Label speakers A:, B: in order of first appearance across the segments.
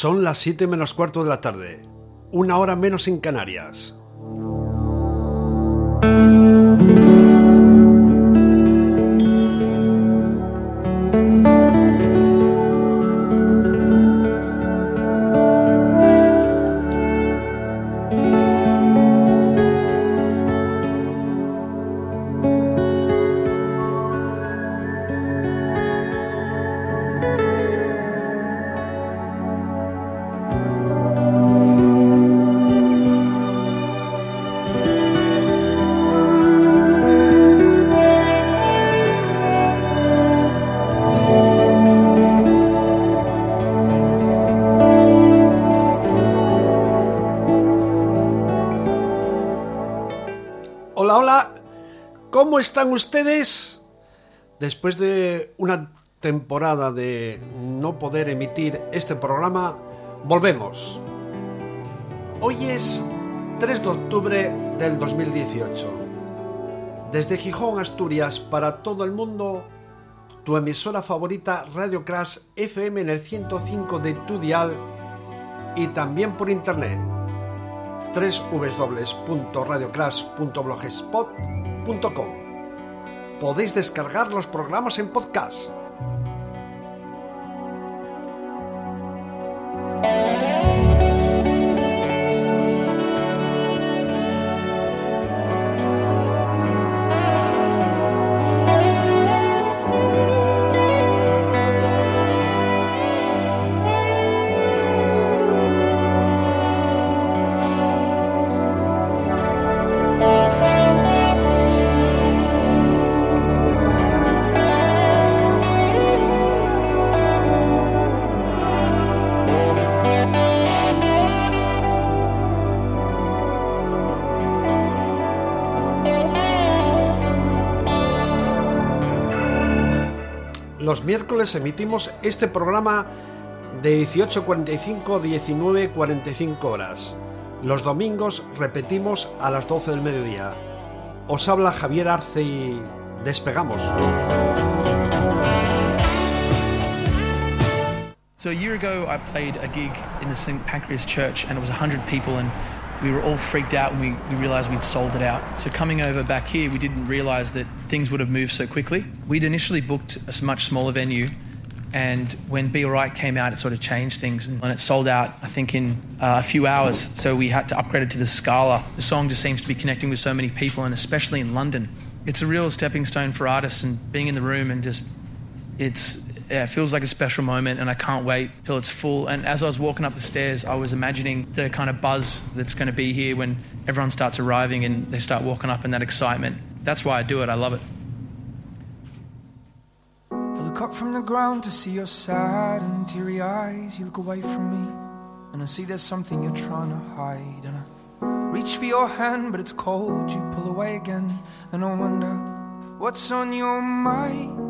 A: Son las 7 menos cuarto de la tarde, una hora menos en Canarias. ¿Cómo están ustedes? Después de una temporada de no poder emitir este programa, volvemos. Hoy es 3 de octubre del 2018. Desde Gijón, Asturias, para todo el mundo, tu emisora favorita Radio Crash FM en el 105 de tu dial y también por internet www.radiocrash.blogspot.com Podéis descargar los programas en podcast. Los miércoles emitimos este programa de 18.45 a 19.45 horas. Los domingos repetimos a las 12 del mediodía. Os habla Javier Arce y despegamos.
B: So a year ago, I played a gig in the St. Pancras Church, and it was 100 people, and we were all freaked out, and we, we realized we'd sold it out. So coming over back here, we didn't realize that things would have moved so quickly. We'd initially booked a much smaller venue, and when Be Alright came out, it sort of changed things, and it sold out, I think, in uh, a few hours. So we had to upgrade it to the Scala. The song just seems to be connecting with so many people, and especially in London. It's a real stepping stone for artists, and being in the room and just, it's, yeah, it feels like a special moment, and I can't wait till it's full. And as I was walking up the stairs, I was imagining the kind of buzz that's going to be here when everyone starts arriving and they start walking up, and that excitement. That's why I do it. I love it.
C: I look up from the ground to see your sad and teary eyes. You look away from me, and I see there's something you're trying to hide. And I reach for your hand, but it's cold. You pull away again, and I wonder what's on your mind.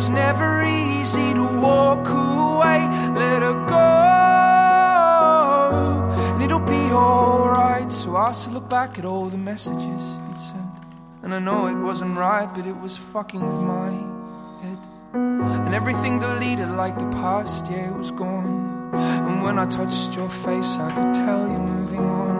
C: It's never easy to walk away. Let her go, and it'll be alright. So I still look back at all the messages he'd sent. And I know it wasn't right, but it was fucking with my head. And everything deleted like the past, yeah, it was gone. And when I touched your face, I could tell you're moving on.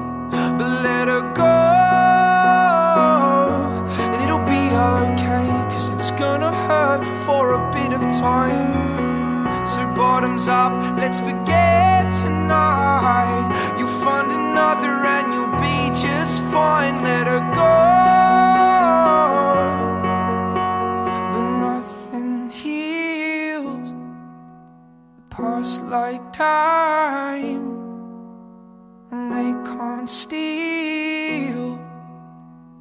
C: but let her go. And it'll be okay, cause it's gonna hurt for a bit of time. So, bottoms up, let's forget tonight. You'll find another and you'll be just fine. Let her go. But nothing heals past like time, can't steal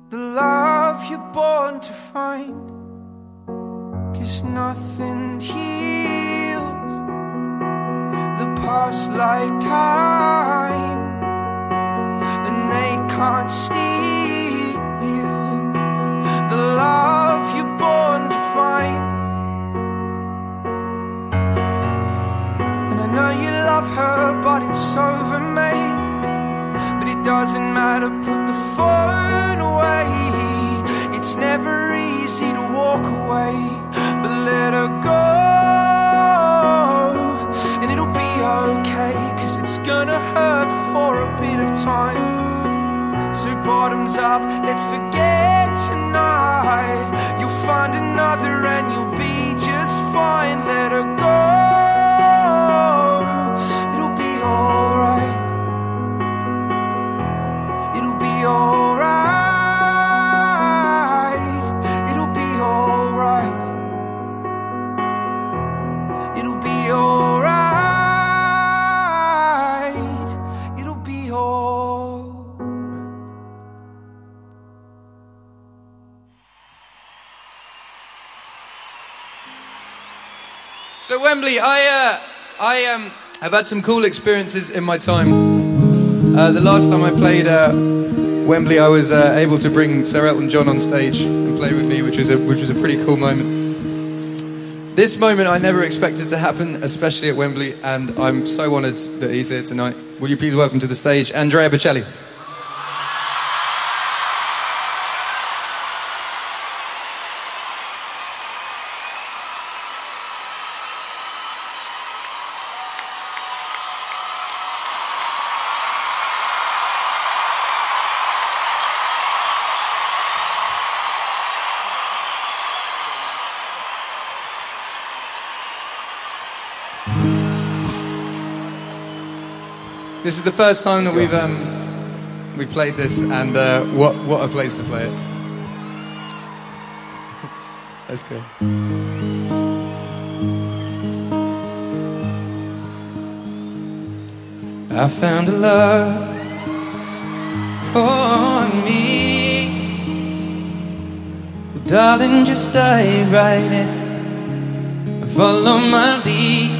C: the love you're born to find. Cause nothing heals the past like time, and they can't steal the love you're born to find. And I know you love her, but it's overmade. Doesn't matter, put the phone away. It's never easy to walk away, but let her go. And it'll be okay, cause it's gonna hurt for a bit of time. So bottoms up, let's forget tonight. You'll find another and you'll be just fine. Let her go.
D: Wembley, I uh, I um, have had some cool experiences in my time. Uh, the last time I played uh, Wembley, I was uh, able to bring Sir Elton John on stage and play with me, which was a which was a pretty cool moment. This moment I never expected to happen, especially at Wembley, and I'm so honoured that he's here tonight. Will you please welcome to the stage Andrea Bocelli? This is the first time that we've um, we've played this, and uh, what what a place to play it. Let's go. I found a love for me, well, darling. Just dive right in, follow my lead.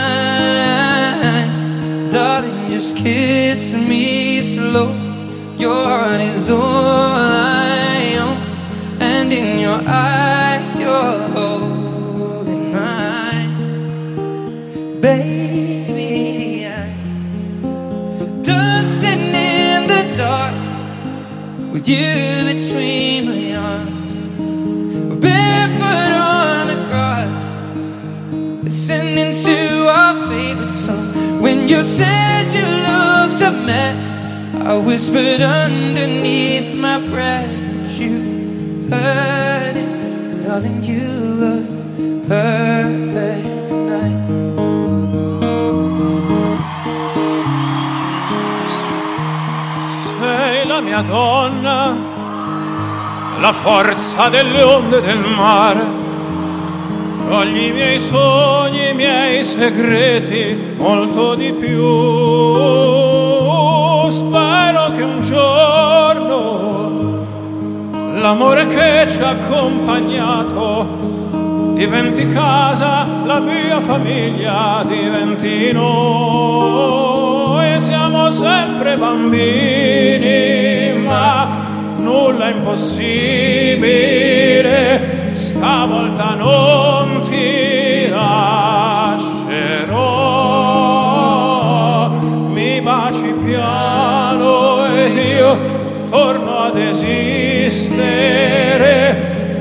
D: Just kiss me slow. Your heart is all I own, and in your eyes, you're holding mine, baby. I'm dancing in the dark with you between my arms, barefoot on the grass listening to our favorite song. When you said you a mess, I whispered underneath my breath. You heard it, darling. You look perfect.
E: Sei la mia donna, la forza delle onde del mare. Cogli i miei sogni, i miei segreti, molto di più. Spero che un giorno l'amore che ci ha accompagnato diventi casa, la mia famiglia diventi noi. Siamo sempre bambini, ma nulla è impossibile. Stavolta non ti torno ad esistere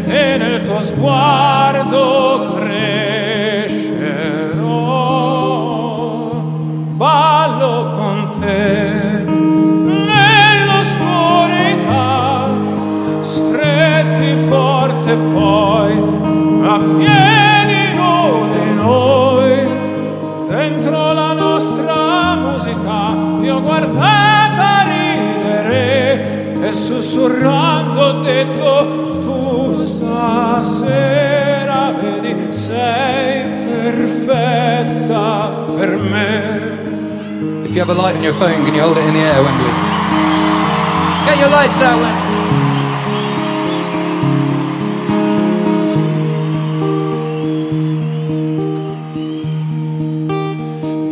E: e nel tuo sguardo crescerò. Ballo con te. Nell'oscurità, stretti forte poi a piedi. Tu vedi sei perfetta per me
F: If you have a light on your phone, can you hold it in the air, Wembley? Get your lights out.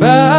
F: Ballo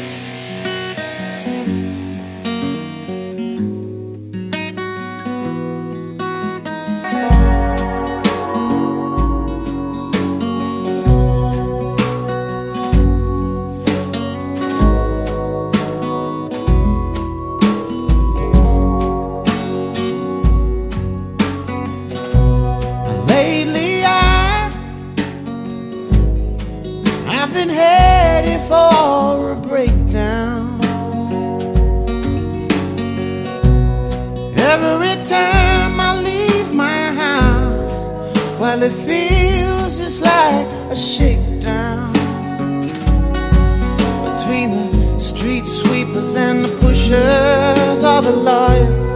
G: Well it feels just like a shakedown. Between the street sweepers and the pushers are the lawyers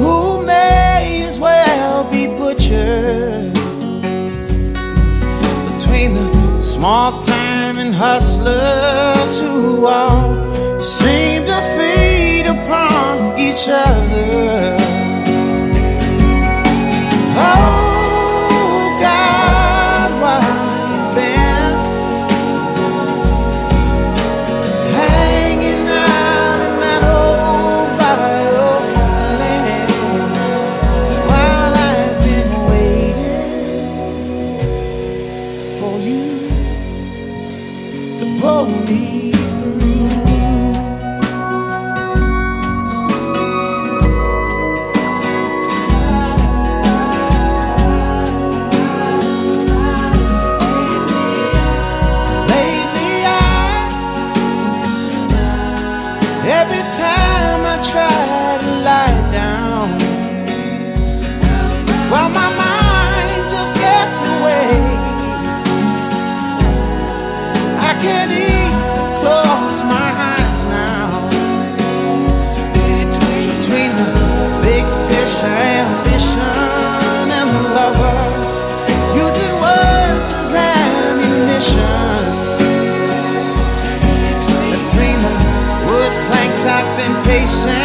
G: who may as well be butchered between the small time and hustlers who all seem to feed upon each other. Been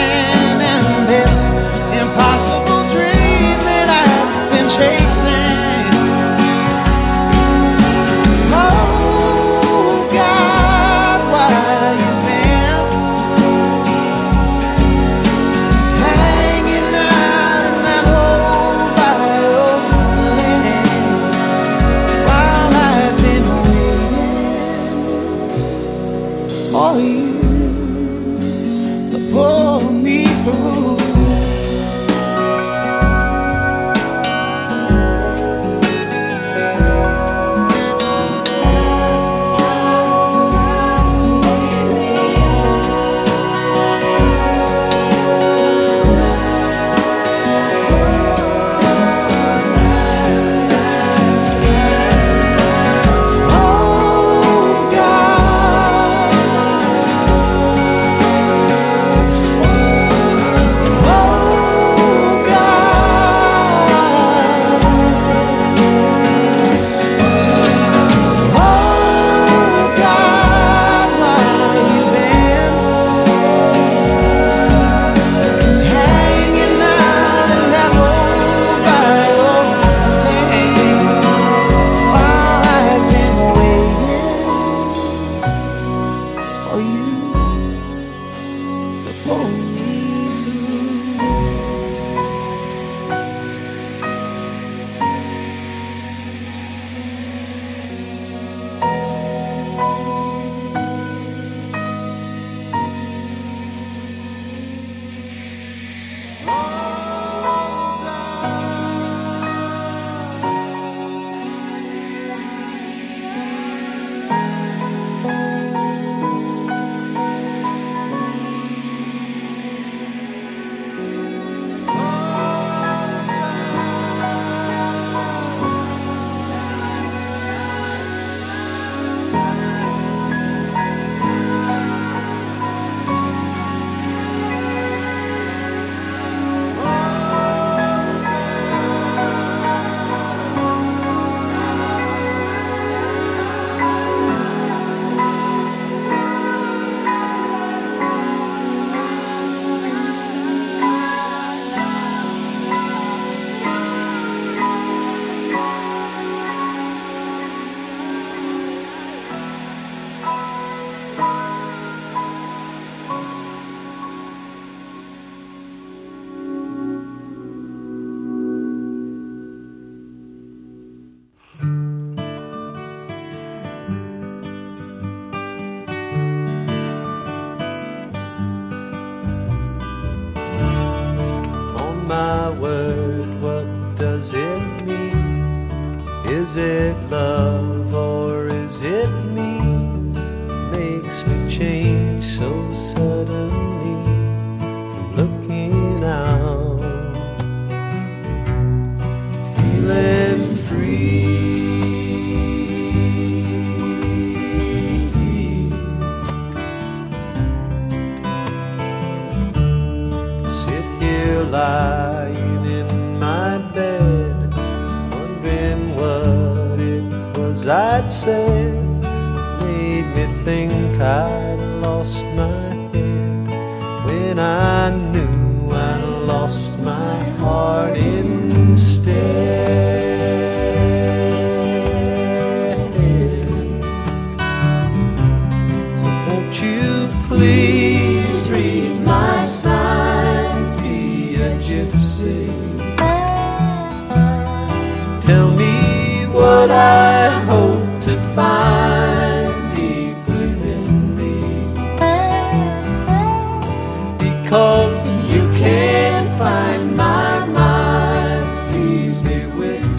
H: with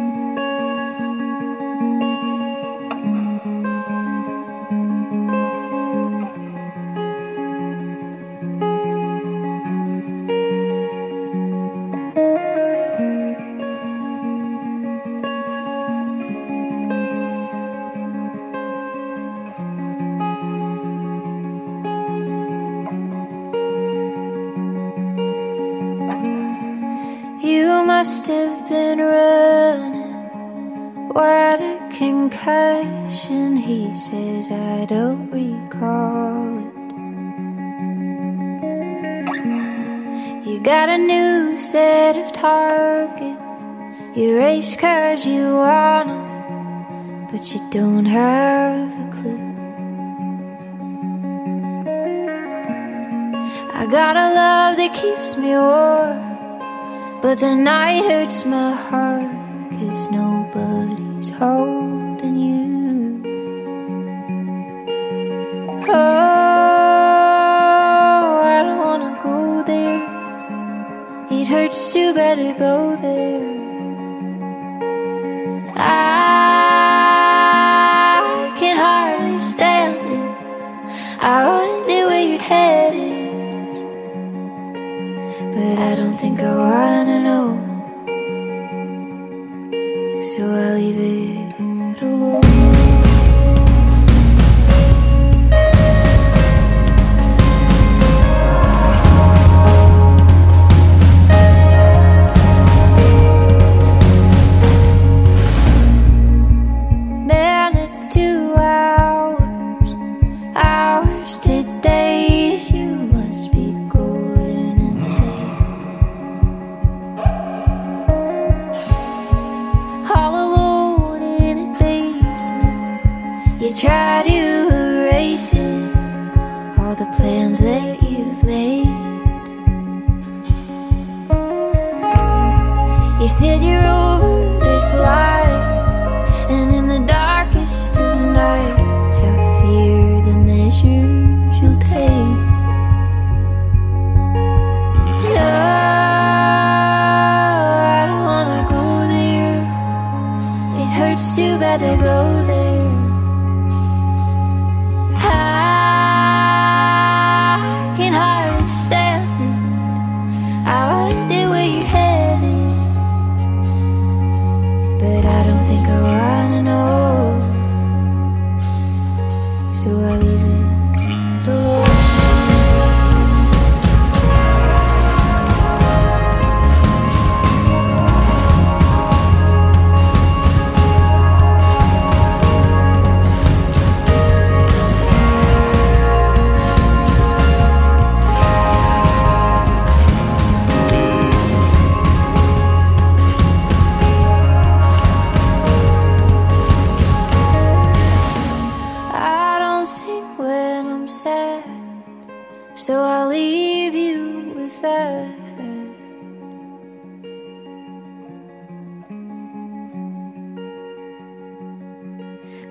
I: Says, I don't recall it. You got a new set of targets. You race cars, you want 'em, but you don't have a clue. I got a love that keeps me warm. But the night hurts my heart Cause nobody's holding bad to go there. I can hardly stand it. I wonder where you're headed but I don't think I wanna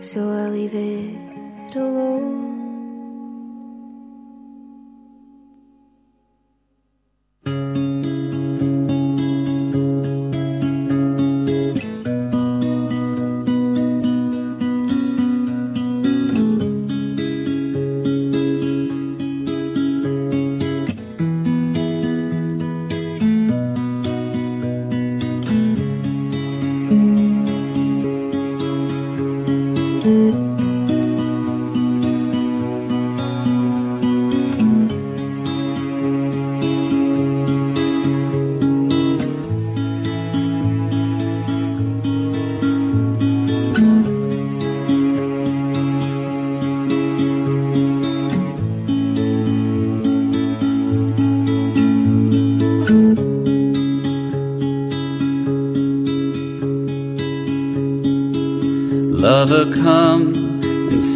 I: so I leave it alone.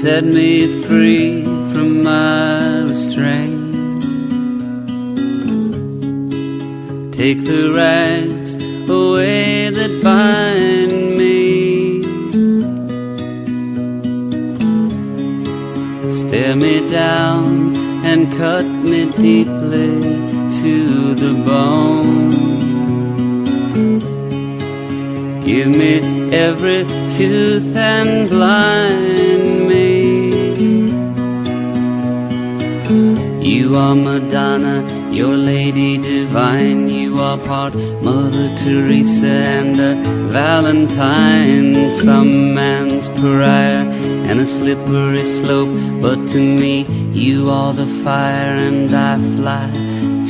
J: set me free. But to me, you are the fire, and I fly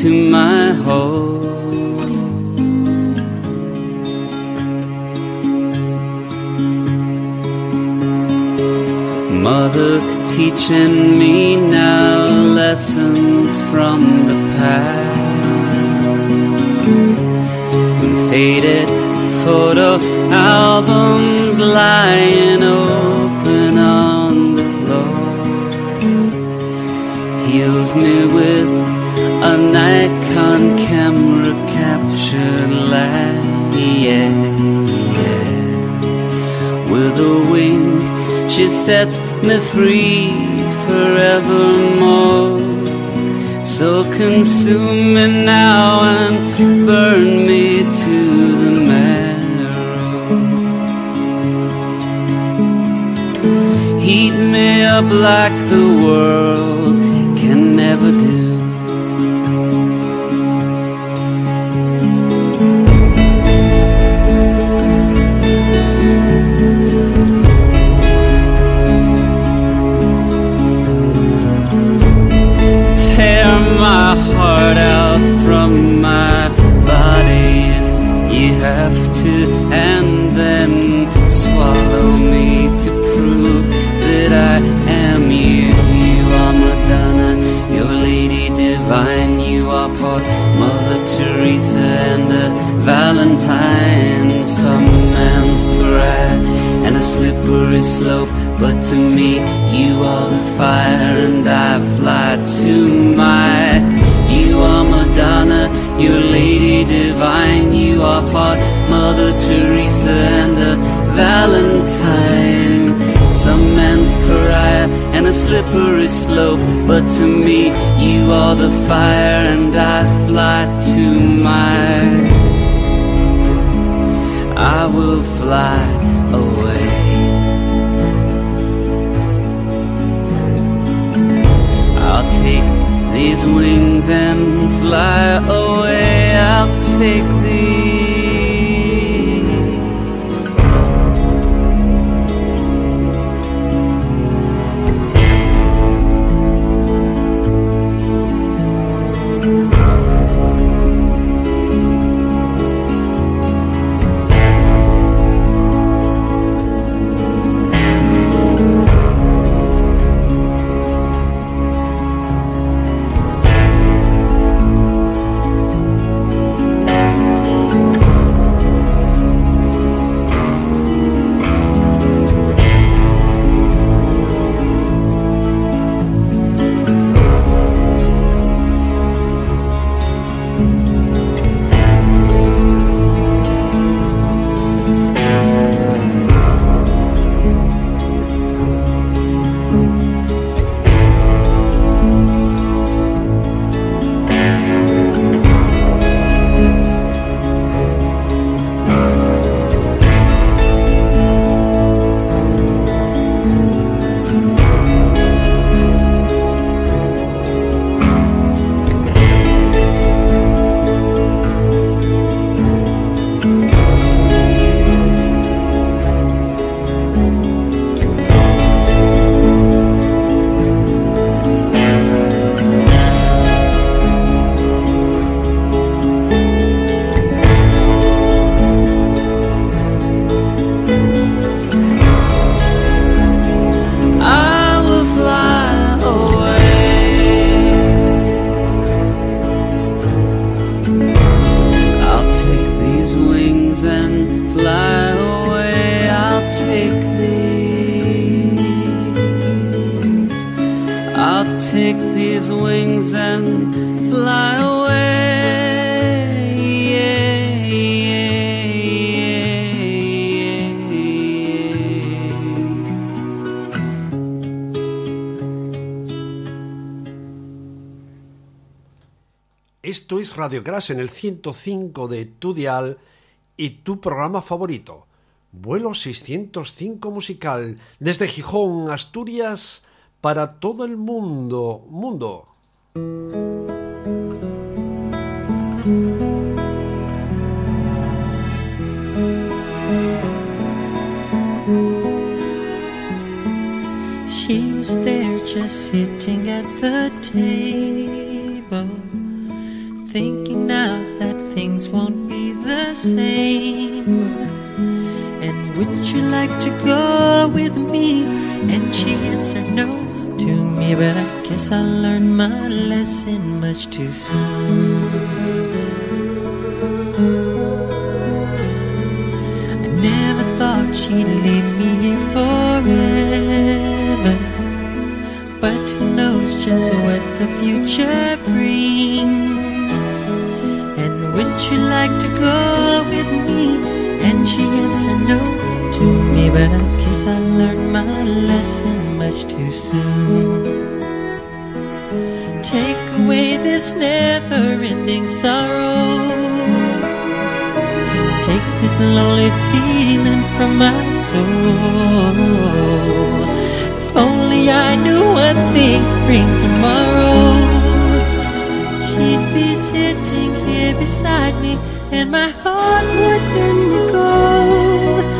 J: to my home. Mother teaching me now lessons from the past. And faded photo albums lying over. me with a Nikon camera captured light. Yeah, yeah. With a wink, she sets me free forevermore. So consume me now and burn me to the marrow. Heat me up like the world out from my body you have to, and then swallow me to prove that I am you. You are Madonna, your Lady Divine, you are part Mother Teresa, and a Valentine, some man's pride and a slippery slope. But to me, you are the fire, and I fly to my. Madonna, you're Lady Divine. You are part Mother Teresa and a Valentine. Some man's pariah and a slippery slope. But to me, you are the fire, and I fly to my. I will fly these wings and fly away. I'll
A: take these. Radio Crash en el 105 de tu dial y tu programa favorito. Vuelo 605 musical desde Gijón, Asturias, para todo el mundo. Mundo.
K: Thinking now that things won't be the same. And would you like to go with me? And she answered no to me, but I guess I learned my lesson much too soon. I never thought she'd leave me here forever. But who knows just what the future brings? You like to go with me? And she answered no to me, but I guess I learned my lesson much too soon. Take away this never ending sorrow. Take this lonely feeling from my soul. If only I knew what things bring tomorrow. She'd be sitting here beside me, and my heart wouldn't go.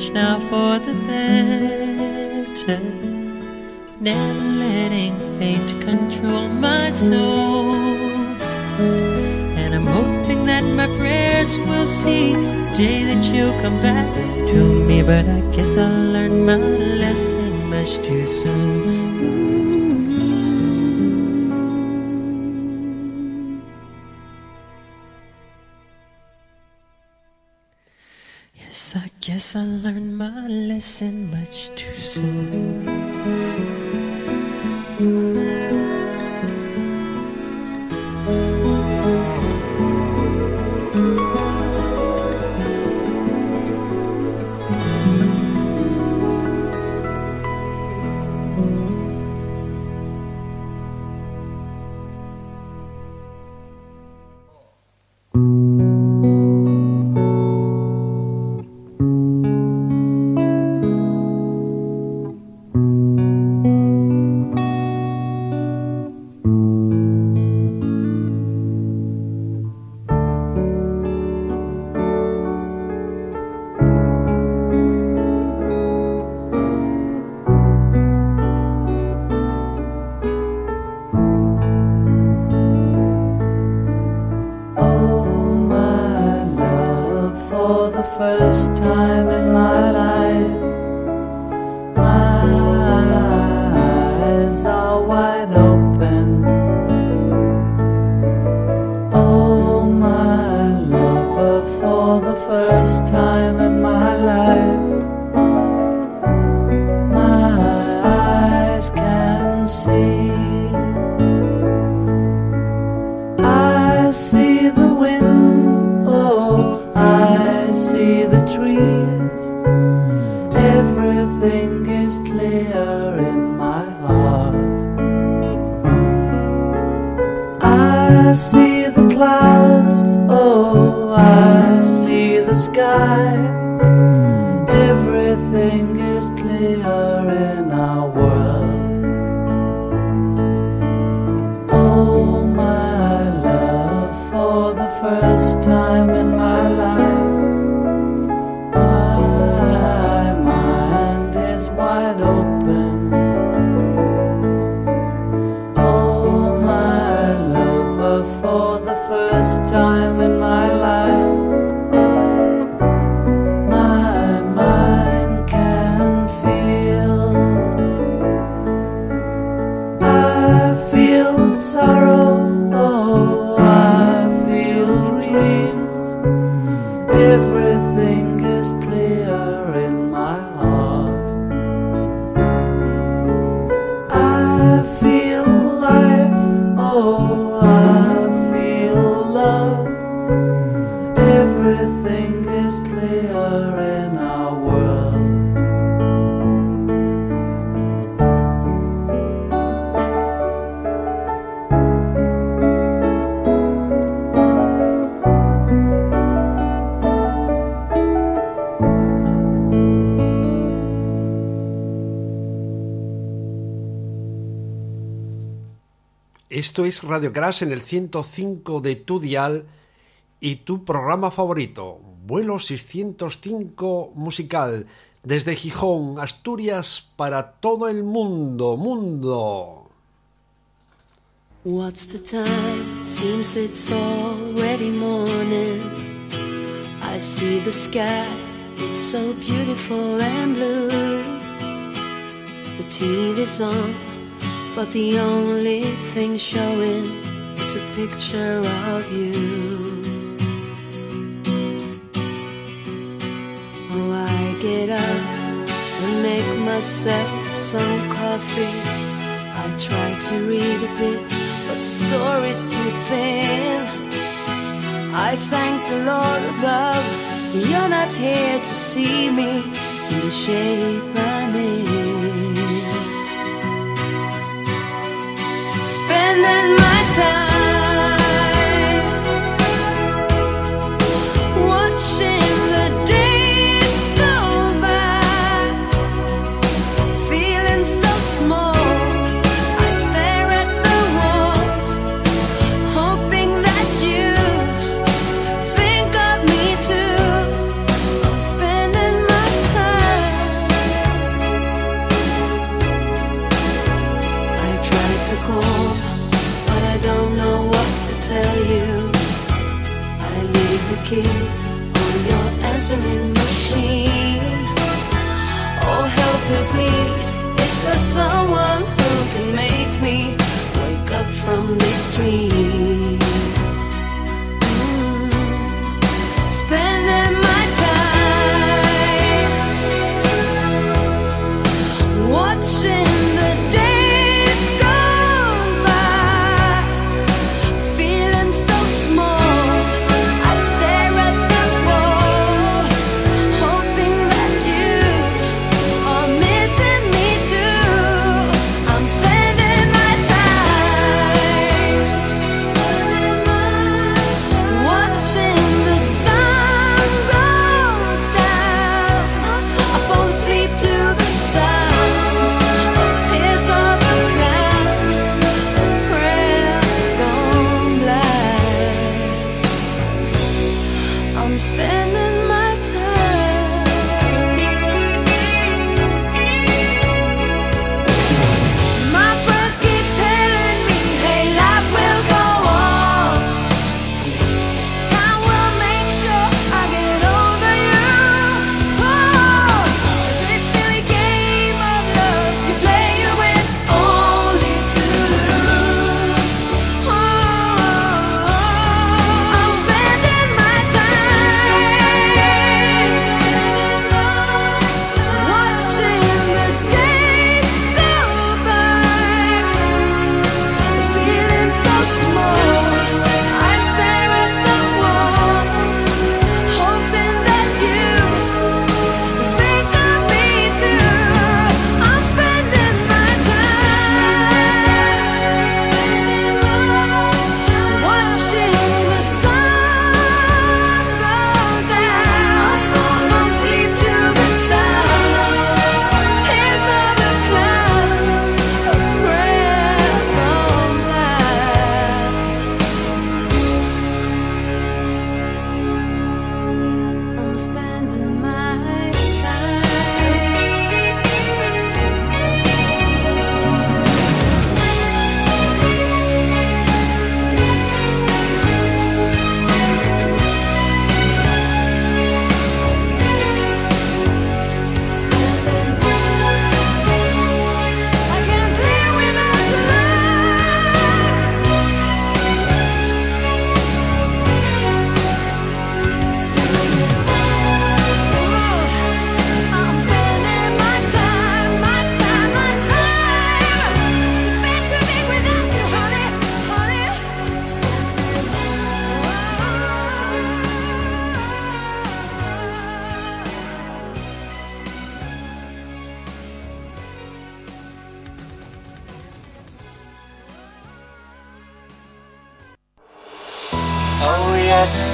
K: change now for the better.
L: Never letting fate control my soul. And I'm hoping that my prayers will see the day that you come back to me. But I guess I learned my lesson much too soon. Guess I learned my lesson much too soon.
A: Esto es Radio Crash en el 105 de tu dial y tu programa favorito, Vuelo 605 musical, desde Gijón, Asturias, para todo el mundo, mundo.
M: What's the time? Seems it's already morning. I see the sky, so beautiful and blue. The TV's on, but the only thing showing is a picture of you. Oh, I get up and make myself some coffee. I try to read a bit, but the story's too thin. I thank the Lord above, you're not here to see me in the shape I'm in. Spending my time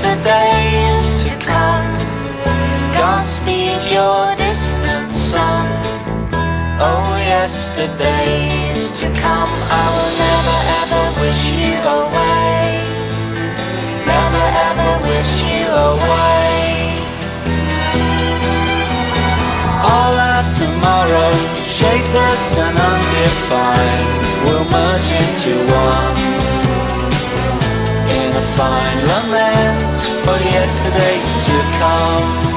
M: the days to
N: come. Godspeed your distant son. Oh, yesterdays to come. I will never ever wish you away. Never ever wish you away. All our tomorrows, shapeless and undefined, will merge into one. In a fine lament for yesterdays to come.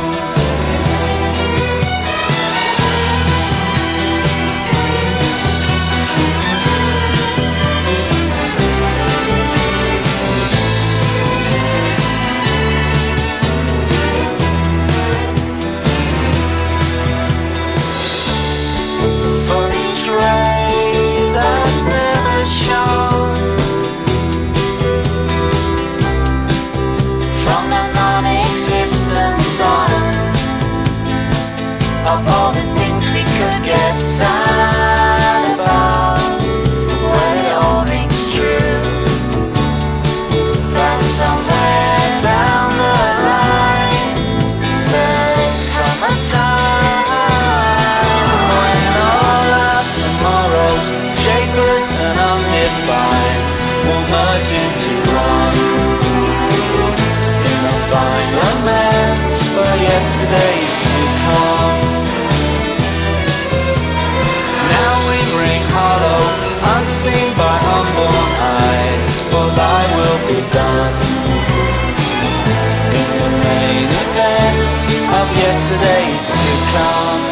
N: of yesterdays to come.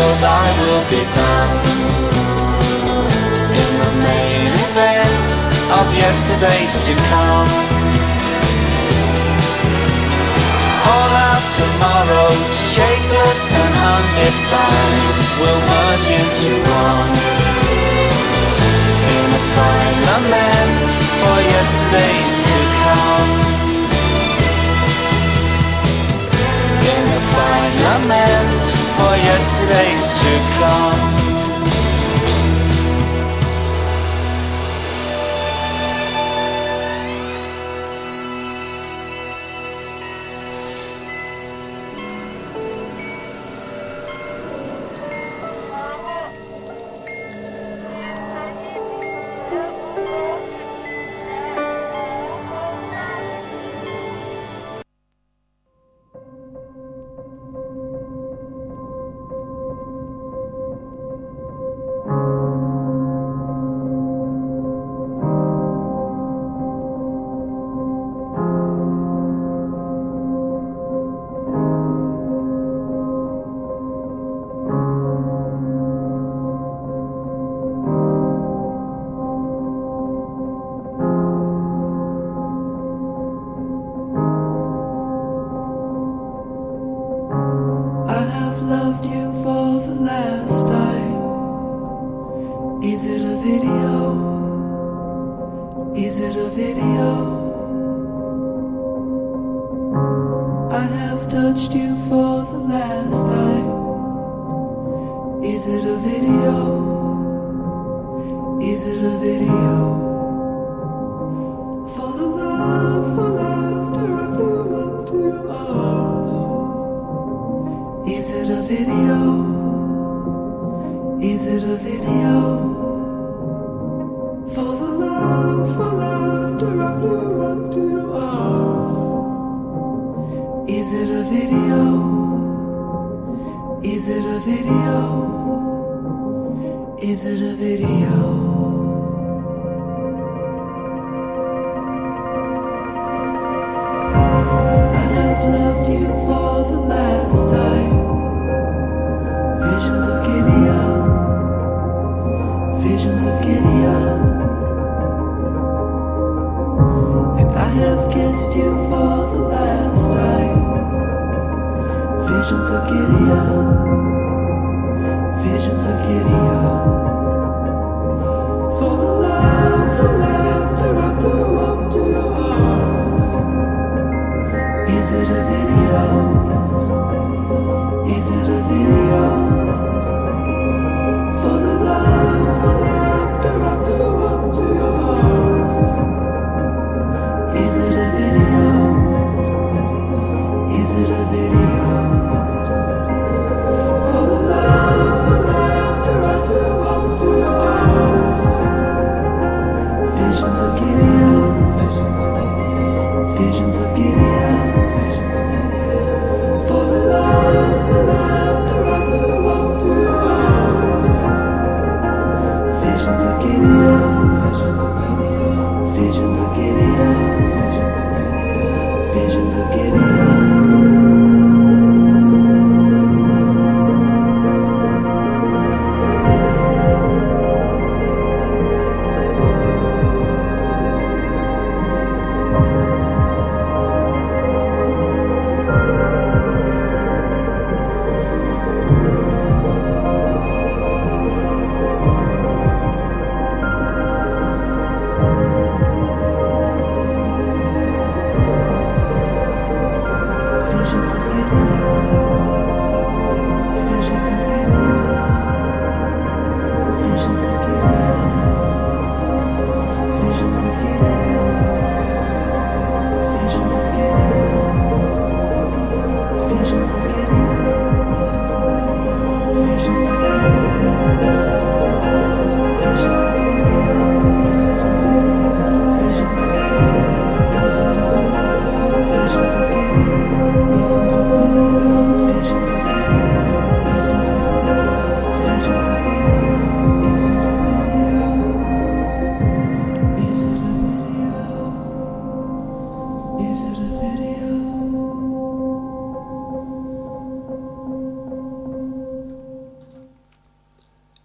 N: world I will become. In the main event of yesterdays to come. All our tomorrows, shapeless and undefined Will merge into one. In a fine lament for yesterdays to come. In a fine lament for yesterday's to come.
O: Is it a video? Is it a video? Is it a video?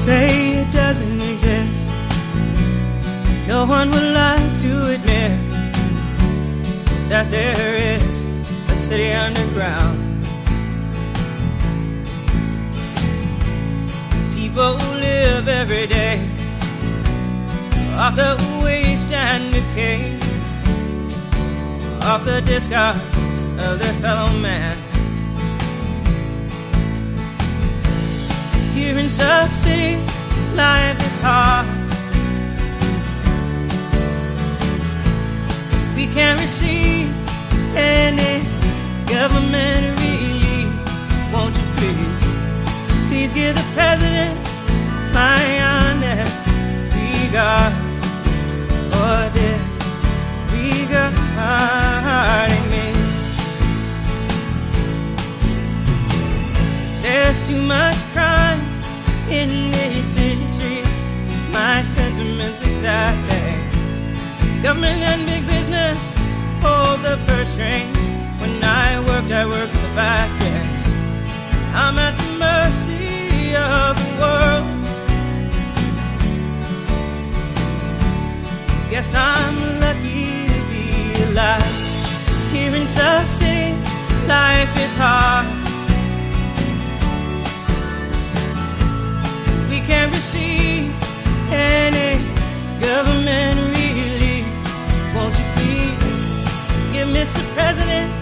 F: Say it doesn't exist. no one would like to admit that there is a city underground. People live every day off the waste and decay of the discards of their fellow man. Here in Sub City, life is hard. We can't receive any government relief. Won't you please, please give the president my honest regards for disregarding me. There's too much crime in these streets. My sentiments exactly. Government and big business hold the purse strings. When I worked, I worked the factories. I'm at the mercy of the world. Guess I'm lucky to be alive. here in life is hard. Can't any government relief. Won't you please give Mr. President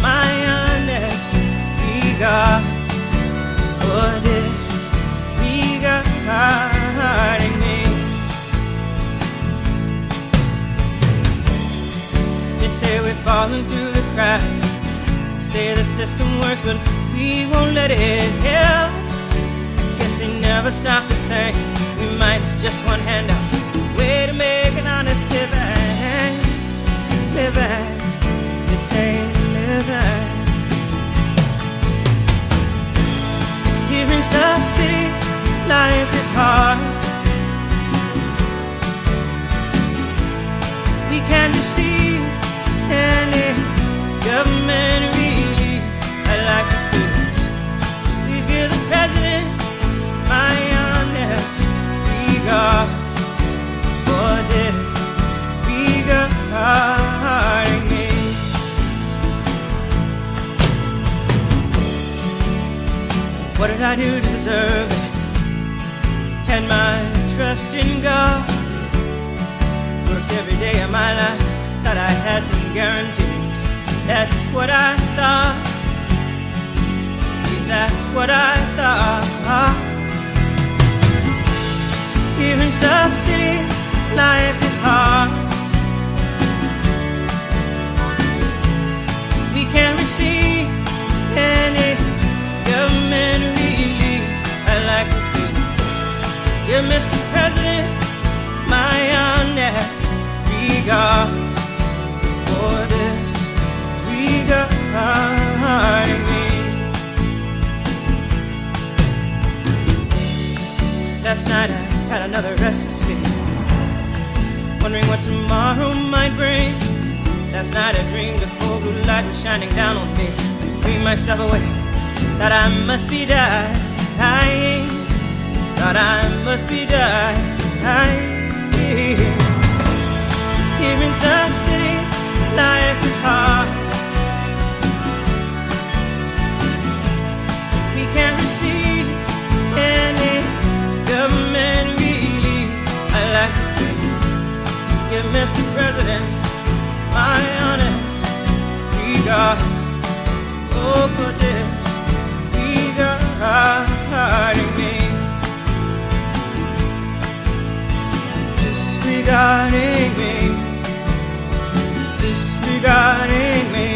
F: my honest regards for this regarding me? They say we're falling through the cracks. They Say the system works, but we won't let it help never stop to think. We might just one handout. Way to make an honest living. Living. This ain't living. Here in Sub City life is hard. We can't receive any government. Relief I'd like to please please give the president for me. What did I do to deserve this? Had my trust in God. Worked every day of my life, thought I had some guarantees. That's what I thought. That's what I thought. Here in Sub City, life is hard. We can't receive any government relief. I'd like to be, dear Mr. President, my honest regards for this regarding me. Last night I had another restless feeling, wondering what tomorrow might bring. Last night I dreamed the full blue light was shining down on me. I screamed myself awake, that I must be dying. Thought I must be dying. Just here in Sub City, life is hard. Give Mr. President my honest regards. Oh, for this regarding me. Disregarding me.